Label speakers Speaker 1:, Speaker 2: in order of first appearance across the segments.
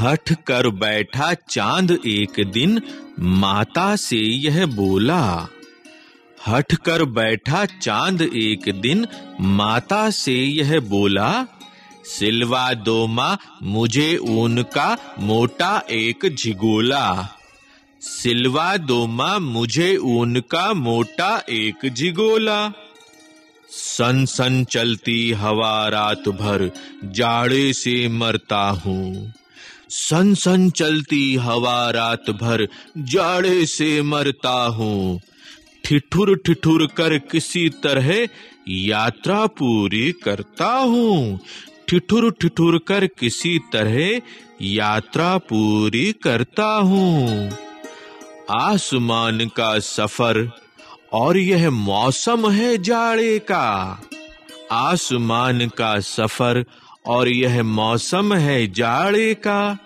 Speaker 1: हट कर बैठा चाँद एक दिन, माता से यह बोला हट कर बैठा चाँद एक दिन, माता से यह बोला, सिलवा दो माँ, मुझे ऊन का मोटा एक झिगोला। सिलवा दो माँ, मुझे ऊन का मोटा एक झिगोला। सन सन चलती हवा रात भर, जाड़े से मरता हूँ। सन सन चलती हवा रात भर, जाड़े से मरता हूँ। ठिठुर ठिठुर कर किसी तरह यात्रा पूरी करता हूँ। ठिठुर ठिठुर कर किसी तरह यात्रा पूरी करता हूँ। आसमान का सफ़र, और यह मौसम है जाड़े का। आसमान का सफ़र और यह मौसम है जाड़े का।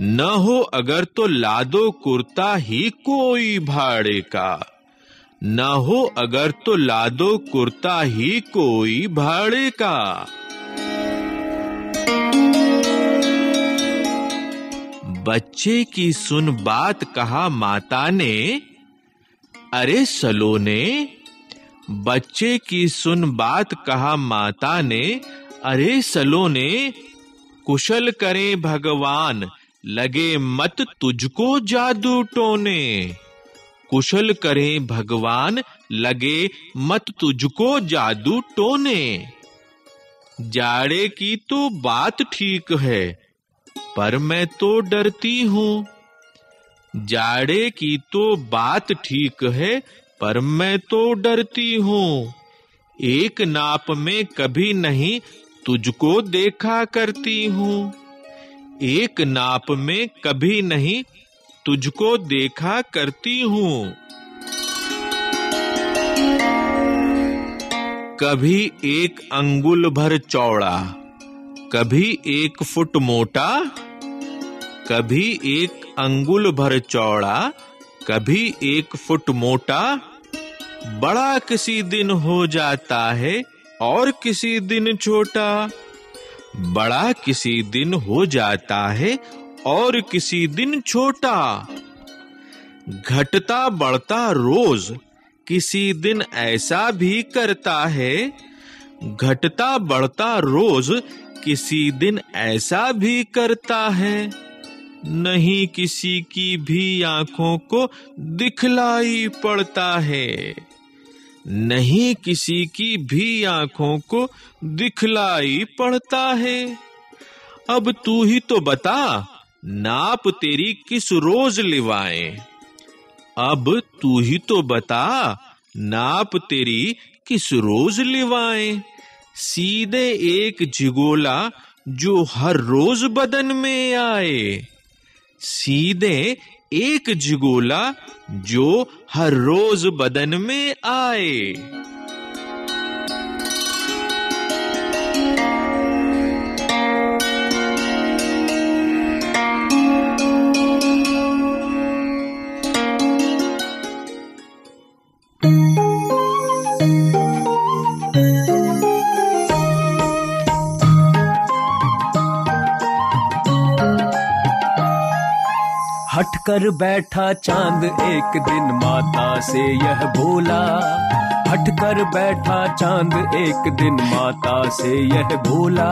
Speaker 1: न हो अगर तो लादो कुर्ता ही कोई भाड़े का। न हो अगर तो लादो कुर्ता ही कोई भाड़े का। बच्चे की सुन बात कहा माता ने, अरे सलोने, बच्चे की सुन बात कहा माता ने अरे सलोने कुशल करें भगवान, लगे मत तुझको जादू टोने। कुशल करें भगवान, लगे मत तुझको जादू टोने। जाड़े की तो बात ठीक है, पर मैं तो डरती हूँ। जाड़े की तो बात ठीक है, पर मैं तो डरती हूँ। एक नाप में कभी नहीं तुझको देखा करती हूँ। एक नाप में कभी नहीं तुझको देखा करती हूँ। कभी एक अंगुल भर चौड़ा, कभी एक फुट मोटा, कभी एक अंगुल भर चौड़ा, कभी एक फुट मोटा। बड़ा किसी दिन हो जाता है और किसी दिन छोटा, बड़ा किसी दिन हो जाता है और किसी दिन छोटा। घटता बढ़ता रोज किसी दिन ऐसा भी करता है, घटता बढ़ता रोज किसी दिन ऐसा भी करता है। नहीं किसी की भी आँखों को दिखलाई पड़ता है। नहीं किसी की भी आँखों को दिखलाई पड़ता है। अब तू ही तो बता, नाप तेरी किस रोज लिवाए? अब तू ही तो बता, नाप तेरी किस रोज लिवाए? सीधे एक जिगोला जो हर रोज बदन में आए। सीधे एक जिगोला जो हर रोज बदन में आए।
Speaker 2: कर बैठा चाँद एक दिन माता से यह बोला, हट कर बैठा चाँद एक दिन माता से यह बोला।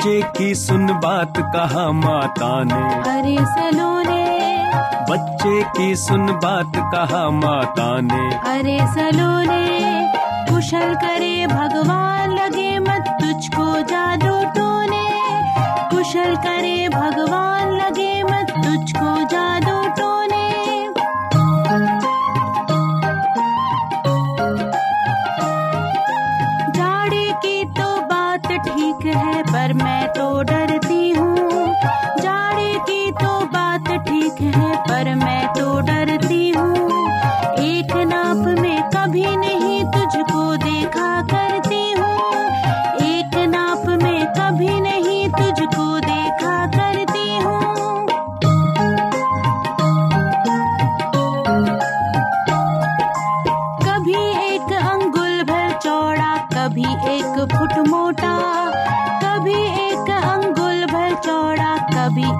Speaker 2: बच्चे की सुन बात कहा माता ने।
Speaker 3: अरे सलोने
Speaker 2: बच्चे की सुन बात कहा माता ने।
Speaker 3: अरे सलोने कुशल करे भगवान लगे मत तुझको जादू टोने। कुशल करे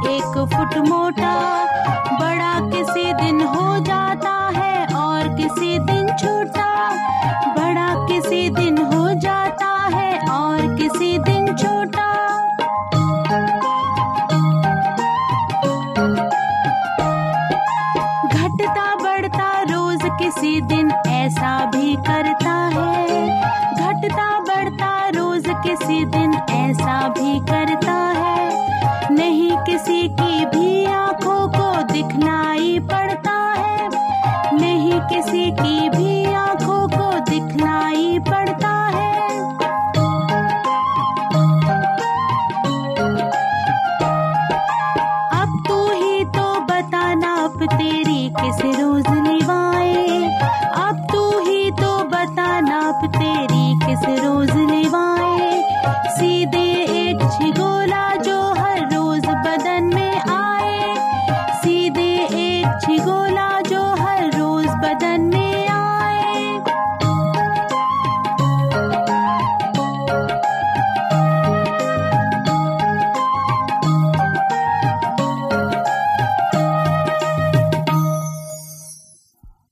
Speaker 3: एक फुट मोटा, बड़ा किसी दिन हो जाता है और किसी दिन छोटा। बड़ा किसी दिन हो जाता है और किसी दिन छोटा। घटता बढ़ता रोज किसी दिन ऐसा भी करता है। घटता बढ़ता रोज किसी दिन ऐसा भी करता पड़ता है। नहीं किसी की भी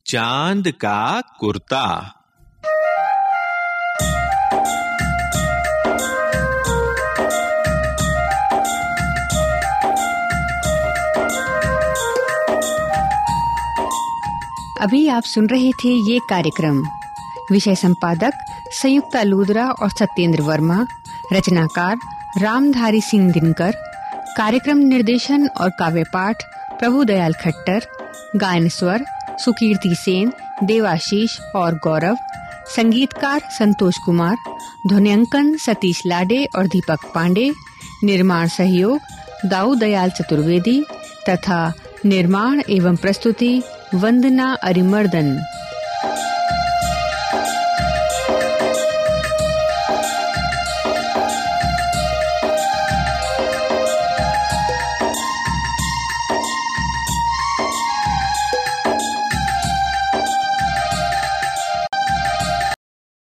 Speaker 1: चाँद का कुर्ता।
Speaker 4: अभी आप सुन रहे थे ये कार्यक्रम। विषय संपादक संयुक्ता लूदरा और सत्येंद्र वर्मा, रचनाकार रामधारी सिंह दिनकर, कार्यक्रम निर्देशन और काव्य पाठ प्रभु दयाल खट्टर गायन स्वर सुकीर्ति सेन, देवाशीष और गौरव, संगीतकार संतोष कुमार, ध्वनियांकन सतीश लाडे और दीपक पांडे, निर्माण सहयोग दाऊ दयाल चतुर्वेदी तथा निर्माण एवं प्रस्तुति वंदना अरिमर्दन।